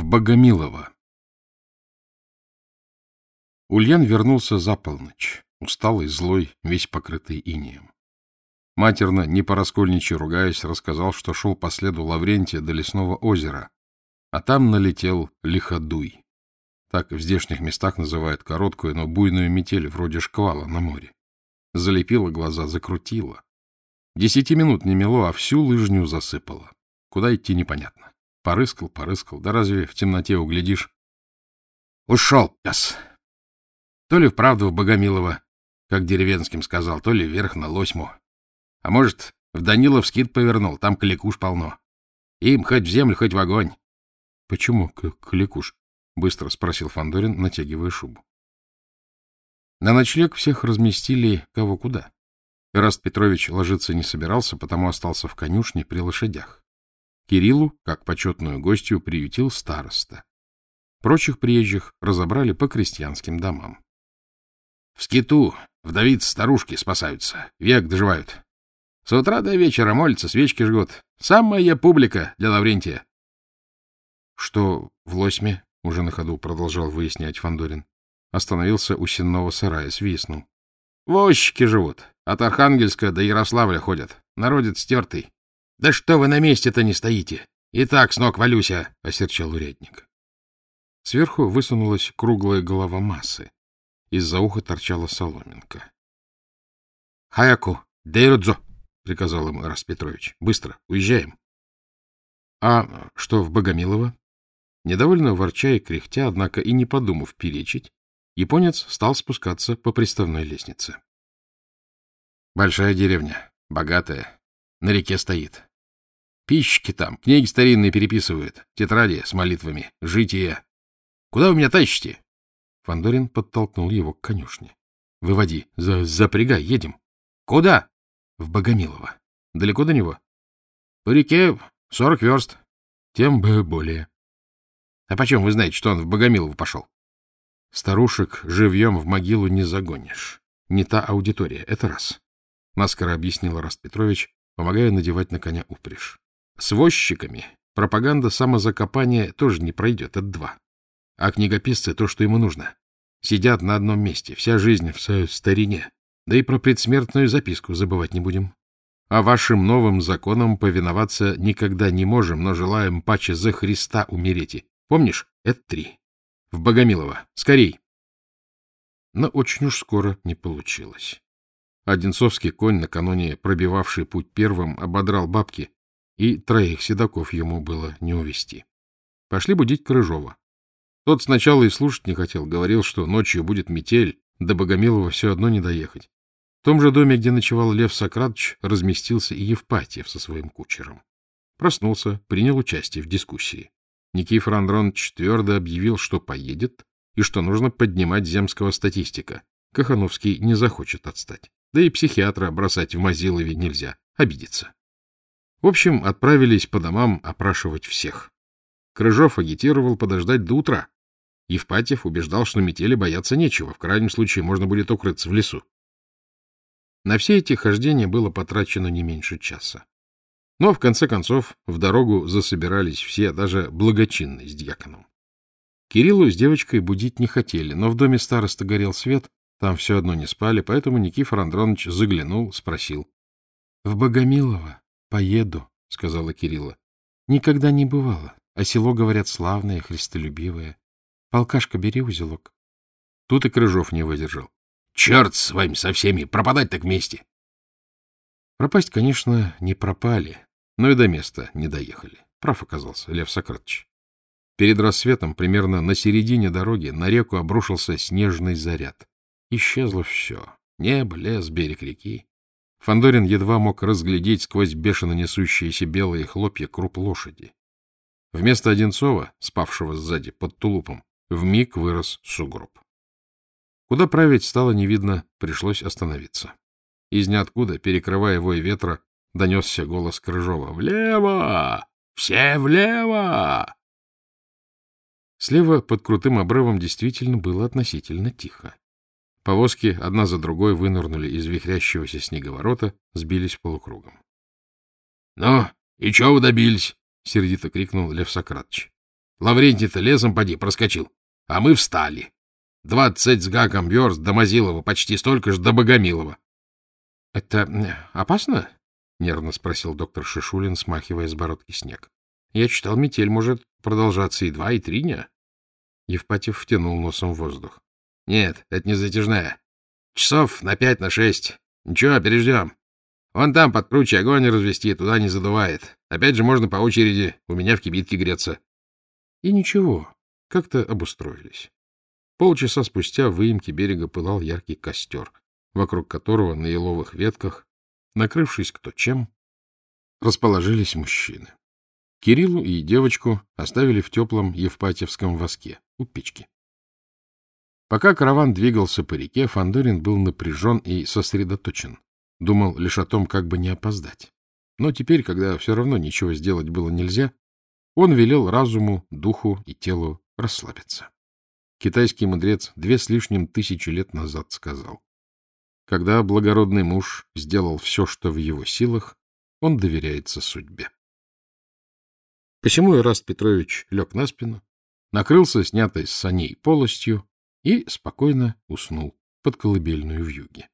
В Богомилово. Ульян вернулся за полночь, усталый, злой, весь покрытый инеем. Матерно, не по-раскольничьи ругаясь, рассказал, что шел по следу Лаврентия до лесного озера, а там налетел лиходуй. Так в здешних местах называют короткую, но буйную метель, вроде шквала на море. Залепило глаза, закрутило. Десяти минут не мело, а всю лыжню засыпало. Куда идти непонятно. Порыскал, порыскал. Да разве в темноте углядишь? Ушел, пес. То ли вправду в Богомилово, как деревенским сказал, то ли вверх на Лосьму. А может, в Данилов скид повернул, там кликуш полно. Им хоть в землю, хоть в огонь. — Почему кликуш? — быстро спросил Фандорин, натягивая шубу. На ночлег всех разместили кого куда. Ираст Петрович ложиться не собирался, потому остался в конюшне при лошадях. Кириллу, как почетную гостью, приютил староста. Прочих приезжих разобрали по крестьянским домам. В скиту вдовицы старушки спасаются, век доживают. С утра до вечера молятся, свечки жгут. Самая публика для Лаврентия. Что в Лосьме, уже на ходу продолжал выяснять Фандорин, остановился у сенного сарая, свистнул. Возчики живут, от Архангельска до Ярославля ходят. Народец стертый. — Да что вы на месте-то не стоите? И так с ног валюся, — осерчал урядник. Сверху высунулась круглая голова массы. Из-за уха торчала соломинка. — Хаяку, дейрудзо! — приказал ему Рас Петрович. — Быстро, уезжаем. — А что в Богомилово? Недовольно ворча и кряхтя, однако и не подумав перечить, японец стал спускаться по приставной лестнице. — Большая деревня, богатая, на реке стоит. Пищики там, книги старинные переписывают, тетради с молитвами, житие. Куда вы меня тащите? Фандорин подтолкнул его к конюшне. — Выводи, за запрягай, едем. — Куда? — В Богомилово. — Далеко до него? — По реке сорок верст. — Тем бы более. — А почем вы знаете, что он в Богомилово пошел? — Старушек живьем в могилу не загонишь. Не та аудитория, это раз. Наскоро объяснил Раст Петрович, помогая надевать на коня упряжь. С возчиками пропаганда самозакопания тоже не пройдет, это два. А книгописцы — то, что ему нужно. Сидят на одном месте, вся жизнь в старине. Да и про предсмертную записку забывать не будем. А вашим новым законам повиноваться никогда не можем, но желаем паче за Христа умереть. Помнишь? Это три. В Богомилово. Скорей. Но очень уж скоро не получилось. Одинцовский конь, накануне пробивавший путь первым, ободрал бабки, и троих седаков ему было не увести. Пошли будить Крыжова. Тот сначала и слушать не хотел, говорил, что ночью будет метель, до Богомилова все одно не доехать. В том же доме, где ночевал Лев Сократович, разместился и Евпатьев со своим кучером. Проснулся, принял участие в дискуссии. Никифор Андронович твердо объявил, что поедет и что нужно поднимать земского статистика. Кахановский не захочет отстать. Да и психиатра бросать в Мазилове нельзя, обидится. В общем, отправились по домам опрашивать всех. Крыжов агитировал подождать до утра. Евпатьев убеждал, что метели бояться нечего, в крайнем случае можно будет укрыться в лесу. На все эти хождения было потрачено не меньше часа. Но, в конце концов, в дорогу засобирались все, даже благочинные с дьяконом. Кириллу с девочкой будить не хотели, но в доме староста горел свет, там все одно не спали, поэтому Никифор Андронович заглянул, спросил. — В Богомилово — Поеду, — сказала Кирилла. — Никогда не бывало, а село, говорят, славное, христолюбивое. Полкашка, бери узелок. Тут и Крыжов не выдержал. — Черт с вами со всеми, пропадать так вместе! Пропасть, конечно, не пропали, но и до места не доехали. Прав оказался Лев Сократович. Перед рассветом, примерно на середине дороги, на реку обрушился снежный заряд. Исчезло все. Небо, лес, берег реки. Фандорин едва мог разглядеть сквозь бешено несущиеся белые хлопья круп лошади. Вместо Одинцова, спавшего сзади под тулупом, вмиг вырос сугроб. Куда править стало не видно, пришлось остановиться. Из ниоткуда, перекрывая вой ветра, донесся голос Крыжова. «Влево! Все влево!» Слева под крутым обрывом действительно было относительно тихо. Повозки одна за другой вынырнули из вихрящегося снеговорота, сбились полукругом. — Ну, и чего вы добились? — сердито крикнул Лев Сократович. Лаврентий-то лесом поди проскочил, а мы встали. Двадцать с гаком верст до Мазилова, почти столько же до Богомилова. — Это опасно? — нервно спросил доктор Шишулин, смахивая с бородки снег. — Я читал, метель может продолжаться и два, и три дня. Евпатьев втянул носом в воздух. — Нет, это не затяжная. Часов на пять, на шесть. Ничего, переждем. Вон там под круче огонь развести, туда не задувает. Опять же, можно по очереди у меня в кибитке греться. И ничего, как-то обустроились. Полчаса спустя в выемке берега пылал яркий костер, вокруг которого на еловых ветках, накрывшись кто чем, расположились мужчины. Кириллу и девочку оставили в теплом Евпатьевском воске у печки. Пока караван двигался по реке, Фандорин был напряжен и сосредоточен. Думал лишь о том, как бы не опоздать. Но теперь, когда все равно ничего сделать было нельзя, он велел разуму, духу и телу расслабиться. Китайский мудрец две с лишним тысячи лет назад сказал, когда благородный муж сделал все, что в его силах, он доверяется судьбе. Посему Ираст Петрович лег на спину, накрылся снятой с саней полостью и спокойно уснул под колыбельную в юге.